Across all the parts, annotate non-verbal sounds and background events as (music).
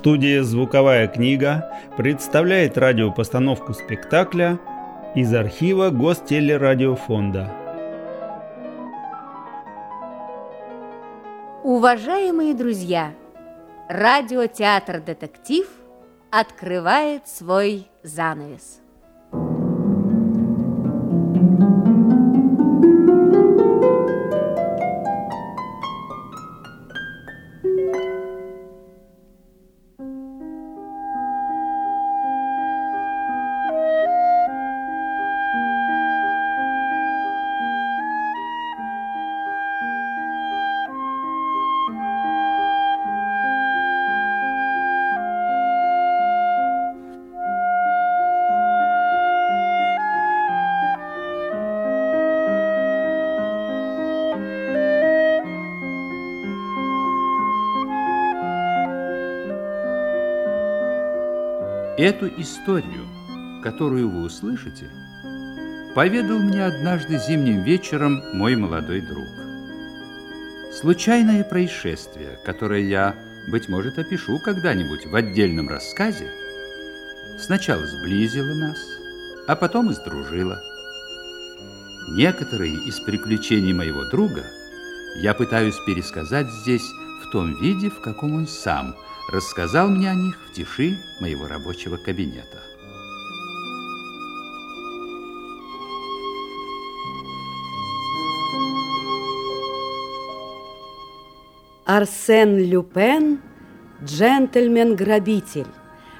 Студия «Звуковая книга» представляет радиопостановку спектакля из архива Гостелерадиофонда. Уважаемые друзья, радиотеатр «Детектив» открывает свой занавес. Эту историю, которую вы услышите, поведал мне однажды зимним вечером мой молодой друг. Случайное происшествие, которое я, быть может, опишу когда-нибудь в отдельном рассказе, сначала сблизило нас, а потом и сдружило. Некоторые из приключений моего друга я пытаюсь пересказать здесь том виде, в каком он сам – рассказал мне о них в тиши моего рабочего кабинета. Арсен Люпен «Джентльмен-грабитель»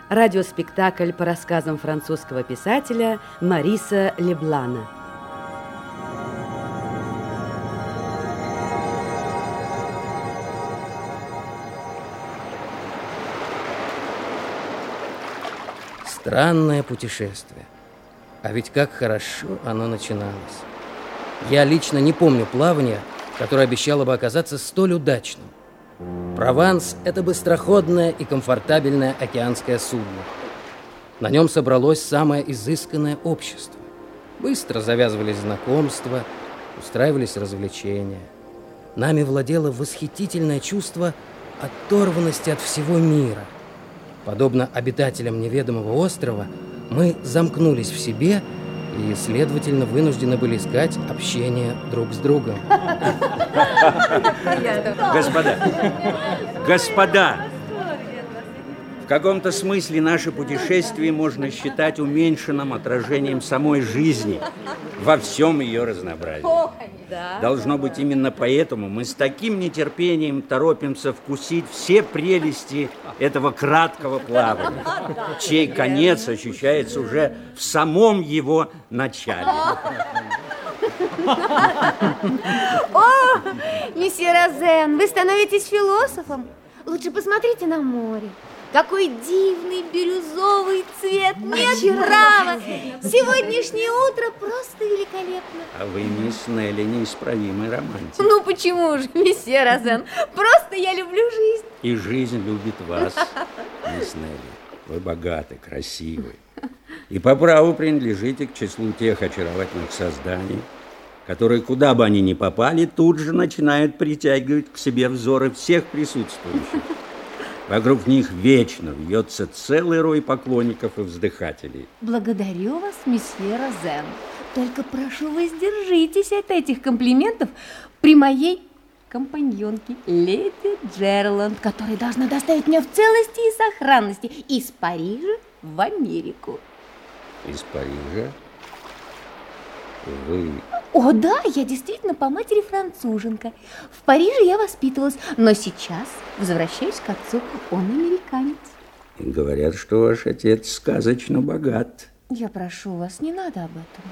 Радиоспектакль по рассказам французского писателя Мариса Леблана – Странное путешествие. А ведь как хорошо оно начиналось. Я лично не помню плавания, которое обещало бы оказаться столь удачным. Прованс – это быстроходное и комфортабельное океанское судно. На нем собралось самое изысканное общество. Быстро завязывались знакомства, устраивались развлечения. Нами владело восхитительное чувство оторванности от всего мира – Подобно обитателям неведомого острова, мы замкнулись в себе и, следовательно, вынуждены были искать общение друг с другом. Господа, господа, в каком-то смысле наше путешествие можно считать уменьшенным отражением самой жизни во всем ее разнообразии. Да. Должно быть, именно поэтому мы с таким нетерпением торопимся вкусить все прелести этого краткого (laughs) плавания, чей конец ощущается уже в самом его начале. О, месье Розен, вы становитесь философом. Лучше посмотрите на море. Какой дивный бирюзовый цвет! Нет права! Сегодняшнее утро просто великолепно. А вы, мисс Нелли, неисправимый романтик. Ну почему же, месье Розен? Просто я люблю жизнь. И жизнь любит вас, мисс Нелли. Вы богаты, красивы. И по праву принадлежите к числу тех очаровательных созданий, которые, куда бы они ни попали, тут же начинают притягивать к себе взоры всех присутствующих. Вокруг них вечно вьется целый рой поклонников и вздыхателей. Благодарю вас, месье Розен. Только прошу, воздержитесь от этих комплиментов при моей компаньонке, леди Джерланд, которая должна доставить меня в целости и сохранности из Парижа в Америку. Из Парижа? Вы о, да, я действительно по матери француженка. В Париже я воспитывалась, но сейчас возвращаюсь к отцу, он американец. Говорят, что ваш отец сказочно богат. Я прошу вас, не надо об этом.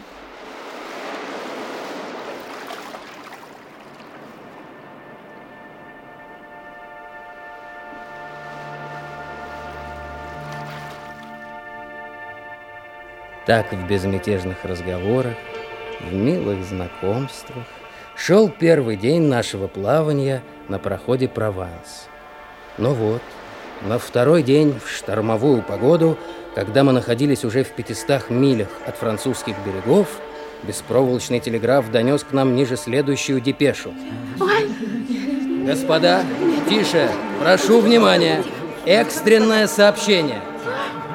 Так в безмятежных разговорах в милых знакомствах шел первый день нашего плавания на проходе Прованс. Но вот, на второй день в штормовую погоду, когда мы находились уже в 500 милях от французских берегов, беспроволочный телеграф донес к нам ниже следующую депешу. Ой. Господа, тише, прошу внимания. Экстренное сообщение.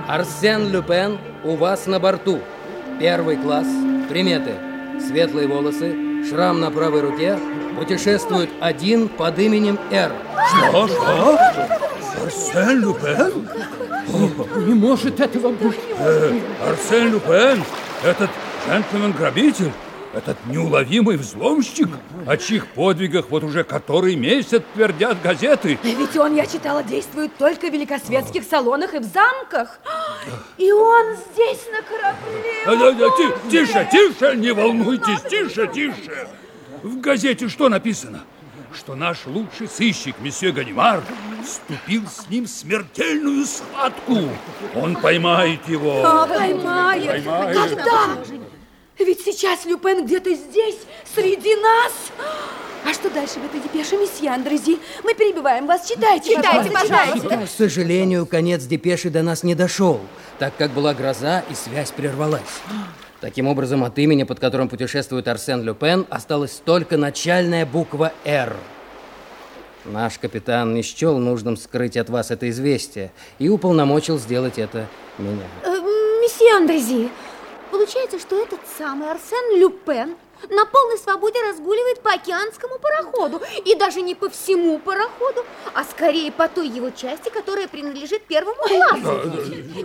Арсен Люпен у вас на борту. Первый класс. Приметы. Светлые волосы, шрам на правой руке, путешествует один под именем Р. Что? Что? Арсен Люпен? Не может этого быть. Э, Арсен Люпен? Этот джентльмен-грабитель? Этот неуловимый взломщик, о чьих подвигах вот уже который месяц твердят газеты. Ведь он, я читала, действует только в великосветских салонах и в замках. И он здесь на корабле. Да, да, ти- Тише, тише, не волнуйтесь, тише, тише. В газете что написано? Что наш лучший сыщик, месье Ганимар, вступил с ним в смертельную схватку. Он поймает его. А, поймает. Поймает. Когда? Ведь сейчас Люпен где-то здесь, среди нас. А что дальше в этой депеше, месье Андрези? Мы перебиваем вас. Читайте, Читайте, пожалуйста. К сожалению, конец депеши до нас не дошел, так как была гроза и связь прервалась. Таким образом, от имени, под которым путешествует Арсен Люпен, осталась только начальная буква «Р». Наш капитан не счел нужным скрыть от вас это известие и уполномочил сделать это меня. Э, Месье Андрези, получается, что этот самый Арсен Люпен на полной свободе разгуливает по океанскому пароходу. И даже не по всему пароходу, а скорее по той его части, которая принадлежит первому классу.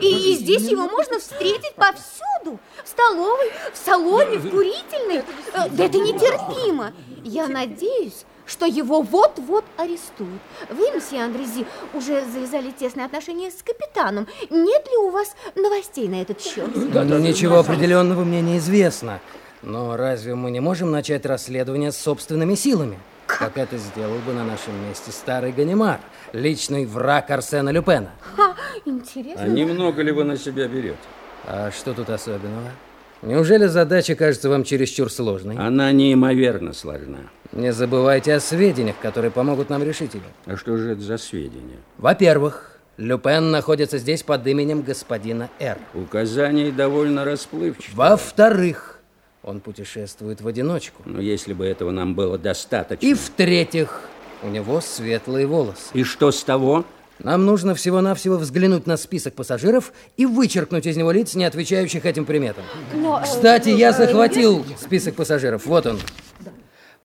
И, и здесь его можно встретить повсюду. В столовой, в салоне, в курительной. Э, Да это нетерпимо. Я надеюсь, что его вот-вот арестуют. Вы, месье Андрези, уже завязали тесные отношения с капитаном. Нет ли у вас новостей на этот счет? Ну, Ничего определенного мне не известно. Но разве мы не можем начать расследование собственными силами? Как это сделал бы на нашем месте старый Ганимар, личный враг Арсена Люпена. Ха, интересно. А немного ли вы на себя берете? А что тут особенного? Неужели задача кажется вам чересчур сложной? Она неимоверно сложна. Не забывайте о сведениях, которые помогут нам решить ее. А что же это за сведения? Во-первых, Люпен находится здесь под именем господина Р. Указания довольно расплывчаты. Во-вторых, он путешествует в одиночку. Но если бы этого нам было достаточно. И в-третьих, у него светлые волосы. И что с того? Нам нужно всего-навсего взглянуть на список пассажиров и вычеркнуть из него лиц, не отвечающих этим приметам. Но, э, Кстати, я захватил список пассажиров. Вот он.